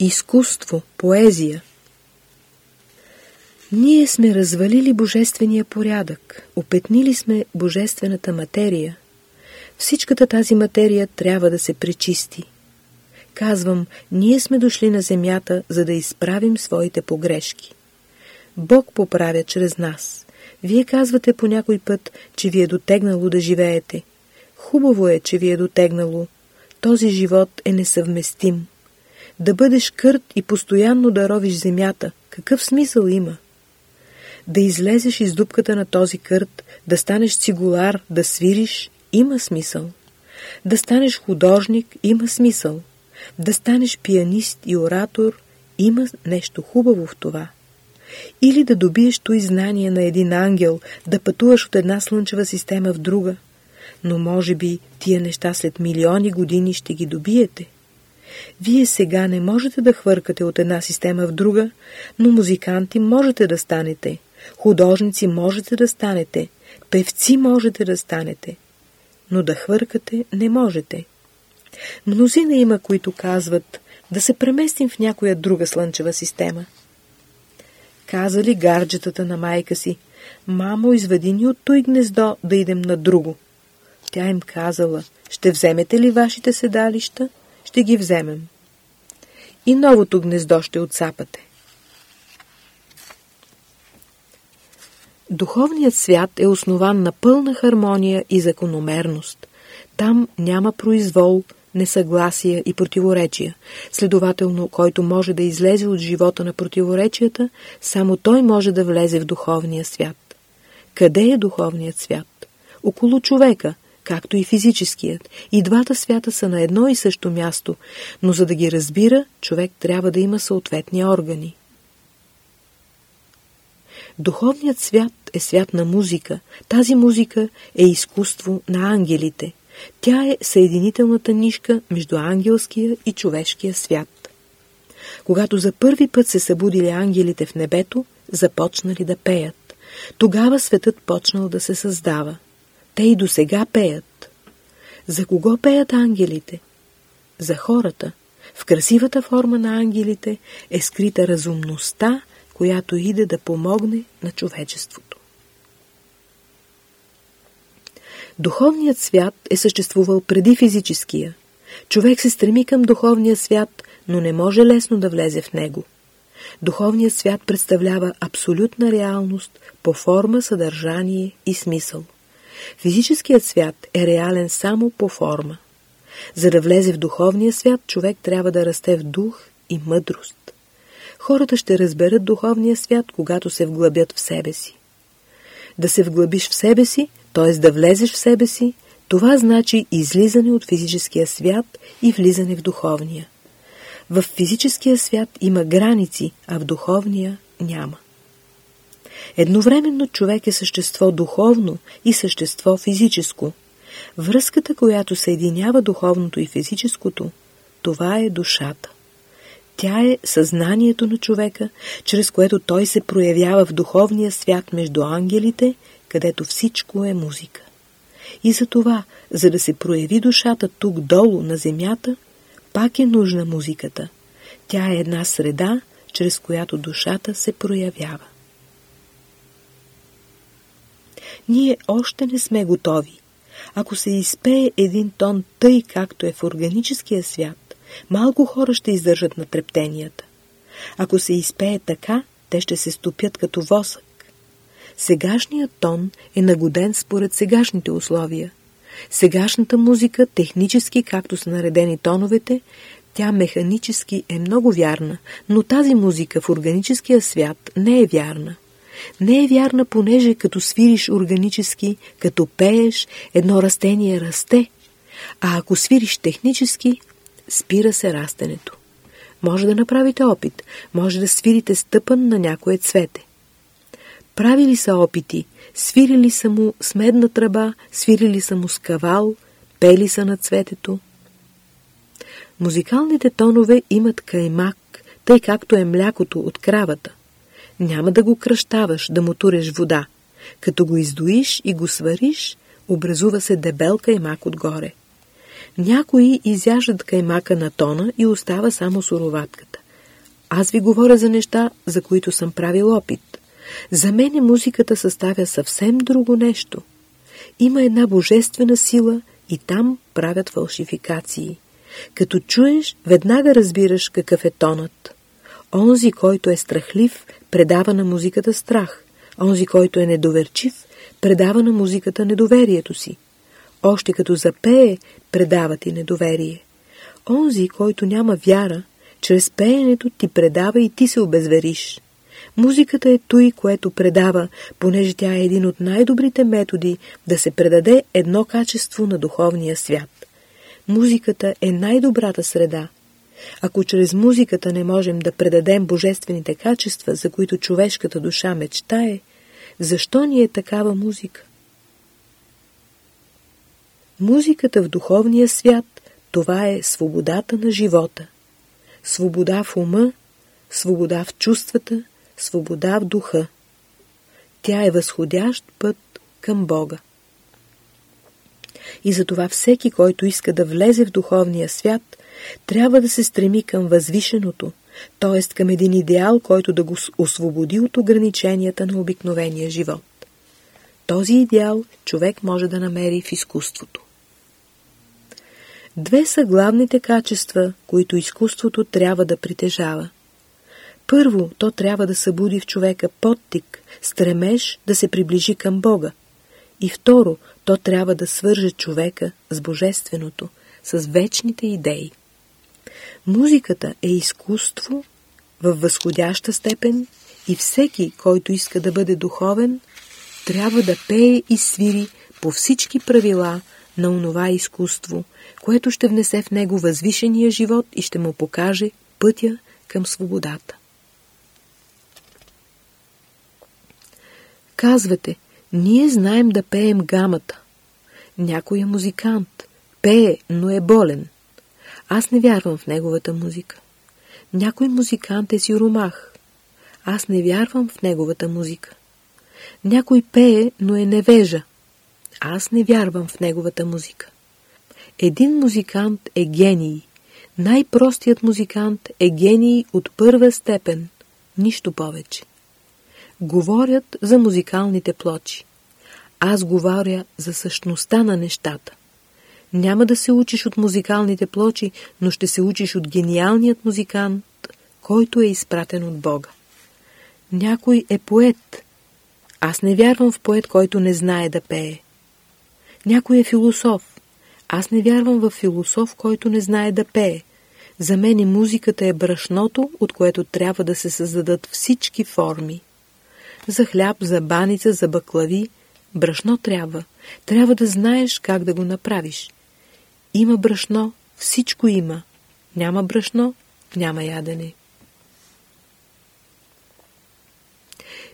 изкуство, поезия. Ние сме развалили божествения порядък, опетнили сме божествената материя. Всичката тази материя трябва да се пречисти. Казвам, ние сме дошли на земята, за да изправим своите погрешки. Бог поправя чрез нас. Вие казвате по някой път, че ви е дотегнало да живеете. Хубаво е, че ви е дотегнало. Този живот е несъвместим. Да бъдеш кърт и постоянно да ровиш земята, какъв смисъл има? Да излезеш из дупката на този кърт, да станеш цигулар, да свириш, има смисъл. Да станеш художник, има смисъл. Да станеш пианист и оратор, има нещо хубаво в това. Или да добиеш той знание на един ангел, да пътуваш от една слънчева система в друга. Но може би тия неща след милиони години ще ги добиете. Вие сега не можете да хвъркате от една система в друга, но музиканти можете да станете, художници можете да станете, певци можете да станете, но да хвъркате не можете. Мнозина има, които казват да се преместим в някоя друга слънчева система. Казали гарджетата на майка си, мамо, изведи ни от той гнездо да идем на друго. Тя им казала, ще вземете ли вашите седалища? Ще ги вземем. И новото гнездо ще отсапате. Духовният свят е основан на пълна хармония и закономерност. Там няма произвол, несъгласия и противоречия. Следователно, който може да излезе от живота на противоречията, само той може да влезе в духовния свят. Къде е духовният свят? Около човека, както и физическият. И двата свята са на едно и също място, но за да ги разбира, човек трябва да има съответни органи. Духовният свят е свят на музика. Тази музика е изкуство на ангелите. Тя е съединителната нишка между ангелския и човешкия свят. Когато за първи път се събудили ангелите в небето, започнали да пеят. Тогава светът почнал да се създава. Те и до сега пеят. За кого пеят ангелите? За хората. В красивата форма на ангелите е скрита разумността, която иде да помогне на човечеството. Духовният свят е съществувал преди физическия. Човек се стреми към духовния свят, но не може лесно да влезе в него. Духовният свят представлява абсолютна реалност по форма, съдържание и смисъл. Физическият свят е реален само по форма. За да влезе в духовния свят, човек трябва да расте в дух и мъдрост. Хората ще разберат духовния свят, когато се вглъбят в себе си. Да се вглъбиш в себе си, т.е. да влезеш в себе си, това значи излизане от физическия свят и влизане в духовния. В физическия свят има граници, а в духовния няма. Едновременно човек е същество духовно и същество физическо. Връзката, която съединява духовното и физическото, това е душата. Тя е съзнанието на човека, чрез което той се проявява в духовния свят между ангелите, където всичко е музика. И за това, за да се прояви душата тук долу на земята, пак е нужна музиката. Тя е една среда, чрез която душата се проявява. Ние още не сме готови. Ако се изпее един тон тъй, както е в органическия свят, малко хора ще издържат на трептенията. Ако се изпее така, те ще се стопят като восък. Сегашният тон е нагоден според сегашните условия. Сегашната музика, технически както са наредени тоновете, тя механически е много вярна, но тази музика в органическия свят не е вярна. Не е вярна, понеже като свириш органически, като пееш, едно растение расте, а ако свириш технически, спира се растенето. Може да направите опит, може да свирите стъпан на някое цвете. Правили са опити, свирили са му с медна тръба, свирили са му с кавал, пели са на цветето. Музикалните тонове имат каймак, тъй както е млякото от кравата. Няма да го кръщаваш, да му туреш вода. Като го издоиш и го свариш, образува се дебел каймак отгоре. Някои изяждат каймака на тона и остава само суроватката. Аз ви говоря за неща, за които съм правил опит. За мене музиката съставя съвсем друго нещо. Има една божествена сила и там правят фалшификации. Като чуеш, веднага разбираш какъв е тонът. Онзи, който е страхлив, предава на музиката страх. Онзи, който е недоверчив, предава на музиката недоверието си. Още като запее, предава ти недоверие. Онзи, който няма вяра, чрез пеенето ти предава и ти се обезвериш. Музиката е той, което предава, понеже тя е един от най-добрите методи да се предаде едно качество на духовния свят. Музиката е най-добрата среда. Ако чрез музиката не можем да предадем божествените качества, за които човешката душа мечтае, защо ни е такава музика? Музиката в духовния свят – това е свободата на живота. Свобода в ума, свобода в чувствата, свобода в духа. Тя е възходящ път към Бога. И затова всеки, който иска да влезе в духовния свят, трябва да се стреми към възвишеното, т.е. към един идеал, който да го освободи от ограниченията на обикновения живот. Този идеал човек може да намери в изкуството. Две са главните качества, които изкуството трябва да притежава. Първо, то трябва да събуди в човека подтик, стремеж да се приближи към Бога. И второ, то трябва да свърже човека с Божественото, с вечните идеи. Музиката е изкуство във възходяща степен и всеки, който иска да бъде духовен, трябва да пее и свири по всички правила на онова изкуство, което ще внесе в него възвишения живот и ще му покаже пътя към свободата. Казвате, ние знаем да пеем гамата. Някой е музикант, пее, но е болен. Аз не вярвам в неговата музика. Някой музикант е сиромах. Аз не вярвам в неговата музика. Някой пее, но е невежа. Аз не вярвам в неговата музика. Един музикант е гений. Най-простият музикант е гений от първа степен. Нищо повече. Говорят за музикалните плочи. Аз говоря за същността на нещата. Няма да се учиш от музикалните плочи, но ще се учиш от гениалният музикант, който е изпратен от Бога. Някой е поет. Аз не вярвам в поет, който не знае да пее. Някой е философ. Аз не вярвам в философ, който не знае да пее. За мен музиката е брашното, от което трябва да се създадат всички форми. За хляб, за баница, за баклави, брашно трябва. Трябва да знаеш как да го направиш. Има брашно, всичко има. Няма брашно, няма ядене.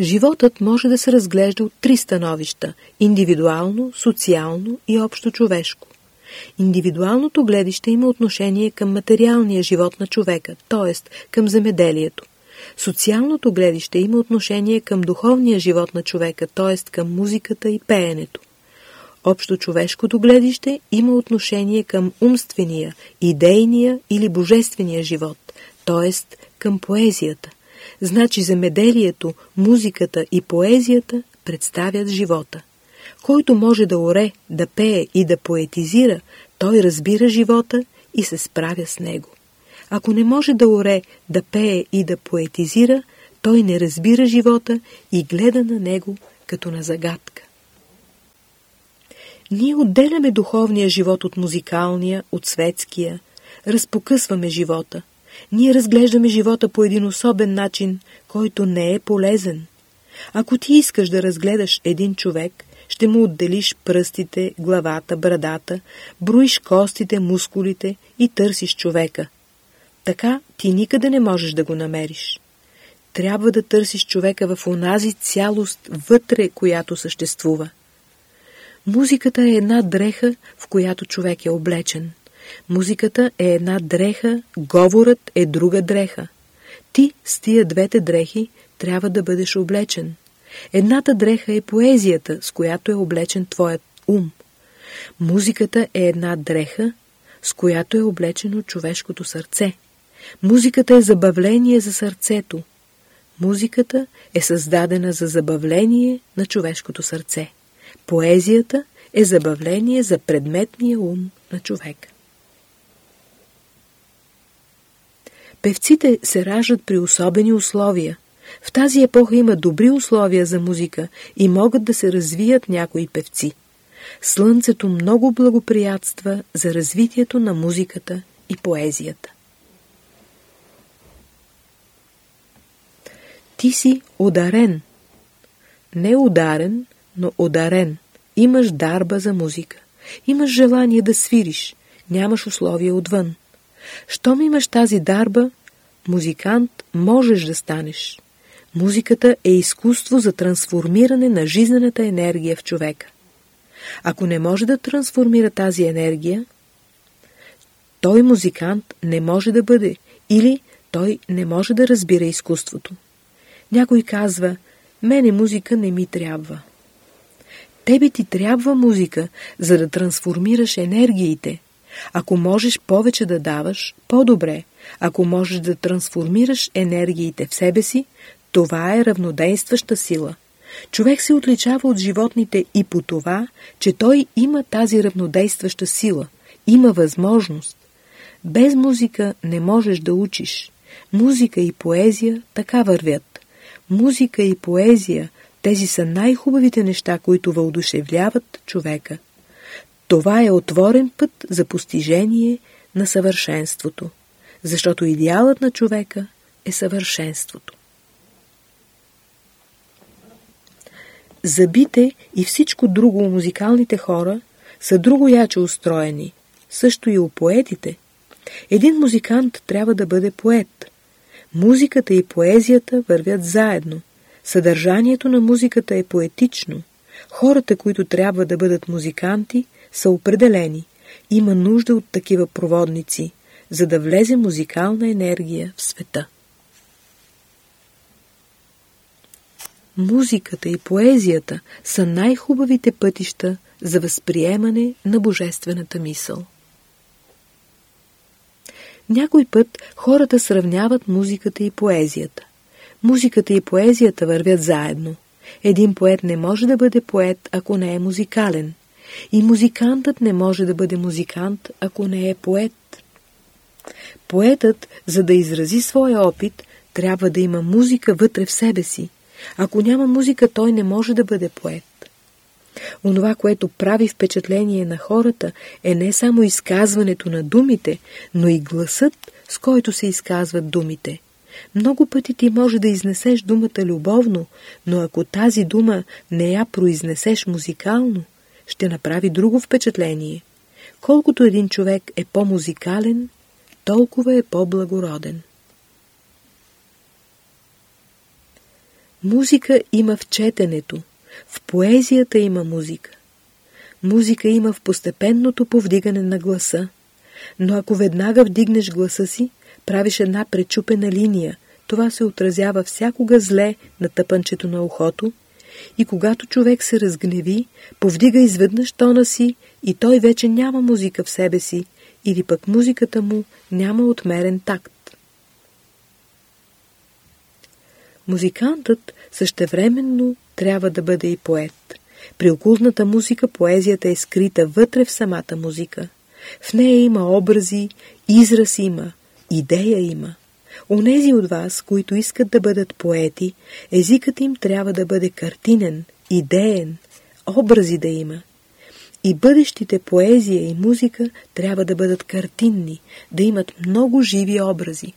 Животът може да се разглежда от три становища – индивидуално, социално и общо човешко. Индивидуалното гледище има отношение към материалния живот на човека, т.е. към земеделието. Социалното гледище има отношение към духовния живот на човека, т.е. към музиката и пеенето. Общо човешкото гледище има отношение към умствения, идейния или божествения живот, т.е. към поезията. Значи земеделието, музиката и поезията представят живота. Който може да оре, да пее и да поетизира, той разбира живота и се справя с него. Ако не може да оре, да пее и да поетизира, той не разбира живота и гледа на него като на загадка. Ние отделяме духовния живот от музикалния, от светския, разпокъсваме живота. Ние разглеждаме живота по един особен начин, който не е полезен. Ако ти искаш да разгледаш един човек, ще му отделиш пръстите, главата, брадата, броиш костите, мускулите и търсиш човека. Така ти никъде не можеш да го намериш. Трябва да търсиш човека в онази цялост вътре, която съществува. Музиката е една дреха, в която човек е облечен. Музиката е една дреха, говорът е друга дреха. Ти с тия двете дрехи трябва да бъдеш облечен. Едната дреха е поезията, с която е облечен твоят ум. Музиката е една дреха, с която е облечено човешкото сърце. Музиката е забавление за сърцето. Музиката е създадена за забавление на човешкото сърце. Поезията е забавление за предметния ум на човека. Певците се раждат при особени условия. В тази епоха има добри условия за музика и могат да се развият някои певци. Слънцето много благоприятства за развитието на музиката и поезията. Ти си ударен. Не ударен, но ударен. Имаш дарба за музика. Имаш желание да свириш. Нямаш условия отвън. Щом имаш тази дарба, музикант можеш да станеш. Музиката е изкуство за трансформиране на жизнената енергия в човека. Ако не може да трансформира тази енергия, той музикант не може да бъде или той не може да разбира изкуството. Някой казва, мене музика не ми трябва. Тебе ти трябва музика, за да трансформираш енергиите. Ако можеш повече да даваш, по-добре. Ако можеш да трансформираш енергиите в себе си, това е равнодействаща сила. Човек се отличава от животните и по това, че той има тази равнодействаща сила, има възможност. Без музика не можеш да учиш. Музика и поезия така вървят. Музика и поезия, тези са най-хубавите неща, които въодушевляват човека. Това е отворен път за постижение на съвършенството, защото идеалът на човека е съвършенството. Забите и всичко друго музикалните хора са друго яче устроени, също и у поетите. Един музикант трябва да бъде поет. Музиката и поезията вървят заедно. Съдържанието на музиката е поетично. Хората, които трябва да бъдат музиканти, са определени. Има нужда от такива проводници, за да влезе музикална енергия в света. Музиката и поезията са най-хубавите пътища за възприемане на божествената мисъл. Някой път хората сравняват музиката и поезията. Музиката и поезията вървят заедно. Един поет не може да бъде поет, ако не е музикален. И музикантът не може да бъде музикант, ако не е поет. Поетът, за да изрази своя опит, трябва да има музика вътре в себе си. Ако няма музика, той не може да бъде поет. Онова, което прави впечатление на хората, е не само изказването на думите, но и гласът, с който се изказват думите. Много пъти ти може да изнесеш думата любовно, но ако тази дума не я произнесеш музикално, ще направи друго впечатление. Колкото един човек е по-музикален, толкова е по-благороден. Музика има в четенето, в поезията има музика. Музика има в постепенното повдигане на гласа, но ако веднага вдигнеш гласа си, правиш една пречупена линия, това се отразява всякога зле на тъпънчето на ухото и когато човек се разгневи, повдига изведнъж тона си и той вече няма музика в себе си или пък музиката му няма отмерен такт. Музикантът същевременно трябва да бъде и поет. При окултната музика поезията е скрита вътре в самата музика. В нея има образи, израз има, идея има. Онези от вас, които искат да бъдат поети, езикът им трябва да бъде картинен, идеен, образи да има. И бъдещите поезия и музика трябва да бъдат картинни, да имат много живи образи.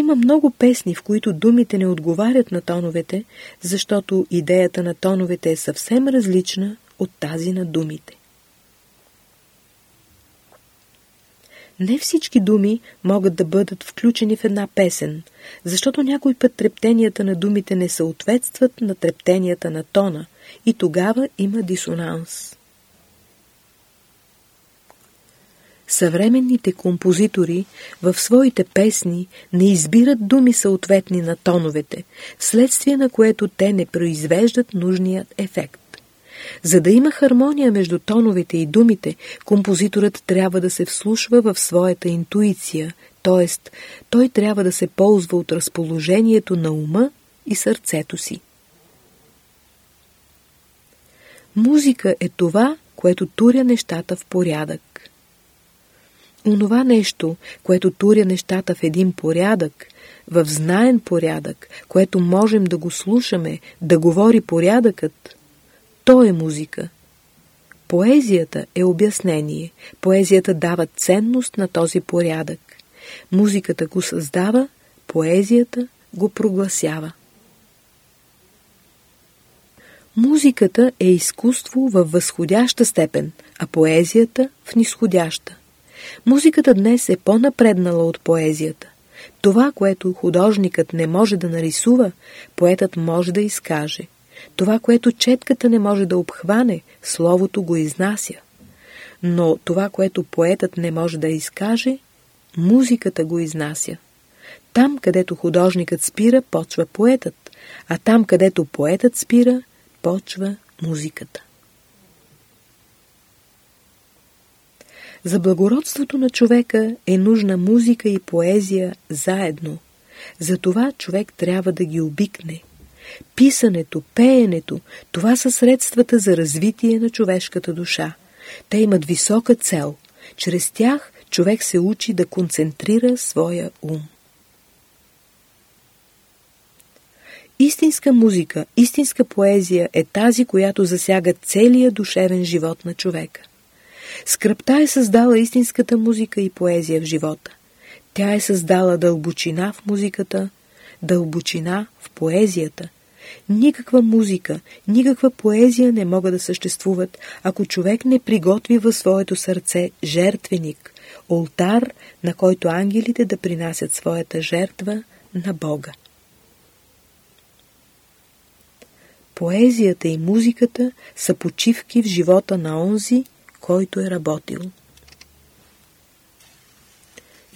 Има много песни, в които думите не отговарят на тоновете, защото идеята на тоновете е съвсем различна от тази на думите. Не всички думи могат да бъдат включени в една песен, защото някой път трептенията на думите не съответстват на трептенията на тона и тогава има дисонанс. Съвременните композитори в своите песни не избират думи съответни на тоновете, вследствие на което те не произвеждат нужният ефект. За да има хармония между тоновете и думите, композиторът трябва да се вслушва в своята интуиция, т.е. той трябва да се ползва от разположението на ума и сърцето си. Музика е това, което туря нещата в порядък. Онова нещо, което туря нещата в един порядък, в знаен порядък, което можем да го слушаме, да говори порядъкът, то е музика. Поезията е обяснение. Поезията дава ценност на този порядък. Музиката го създава, поезията го прогласява. Музиката е изкуство във възходяща степен, а поезията в нисходяща. Музиката днес е по-напреднала от поезията. Това, което художникът не може да нарисува, поетът може да изкаже. Това, което четката не може да обхване, словото го изнася. Но това, което поетът не може да изкаже, музиката го изнася. Там, където художникът спира, почва поетът, а там, където поетът спира, почва музиката. За благородството на човека е нужна музика и поезия заедно. Затова човек трябва да ги обикне. Писането, пеенето, това са средствата за развитие на човешката душа. Те имат висока цел. Чрез тях човек се учи да концентрира своя ум. Истинска музика, истинска поезия е тази, която засяга целия душевен живот на човека. Скръпта е създала истинската музика и поезия в живота. Тя е създала дълбочина в музиката, дълбочина в поезията. Никаква музика, никаква поезия не могат да съществуват, ако човек не приготви във своето сърце жертвеник, олтар, на който ангелите да принасят своята жертва на Бога. Поезията и музиката са почивки в живота на онзи, който е работил.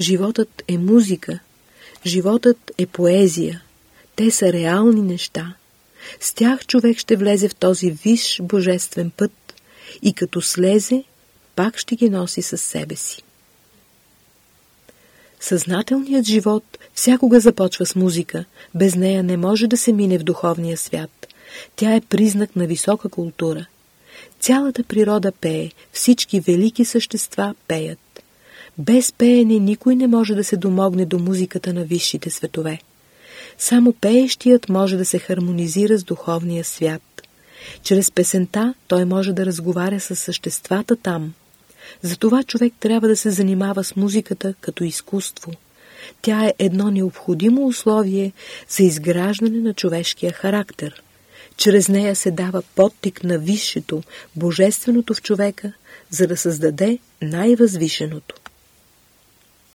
Животът е музика, животът е поезия. Те са реални неща. С тях човек ще влезе в този виш божествен път и като слезе, пак ще ги носи със себе си. Съзнателният живот всякога започва с музика. Без нея не може да се мине в духовния свят. Тя е признак на висока култура. Цялата природа пее, всички велики същества пеят. Без пеене никой не може да се домогне до музиката на висшите светове. Само пеещият може да се хармонизира с духовния свят. Чрез песента той може да разговаря с съществата там. Затова човек трябва да се занимава с музиката като изкуство. Тя е едно необходимо условие за изграждане на човешкия характер. Чрез нея се дава подтик на висшето, божественото в човека, за да създаде най-възвишеното.